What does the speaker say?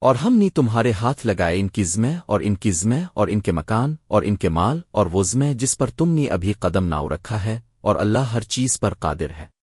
اور ہم نے تمہارے ہاتھ لگائے ان کی زمیں اور ان کی زمیں اور ان کے مکان اور ان کے مال اور وہ زمیں جس پر تم نے ابھی قدم نہ رکھا ہے اور اللہ ہر چیز پر قادر ہے۔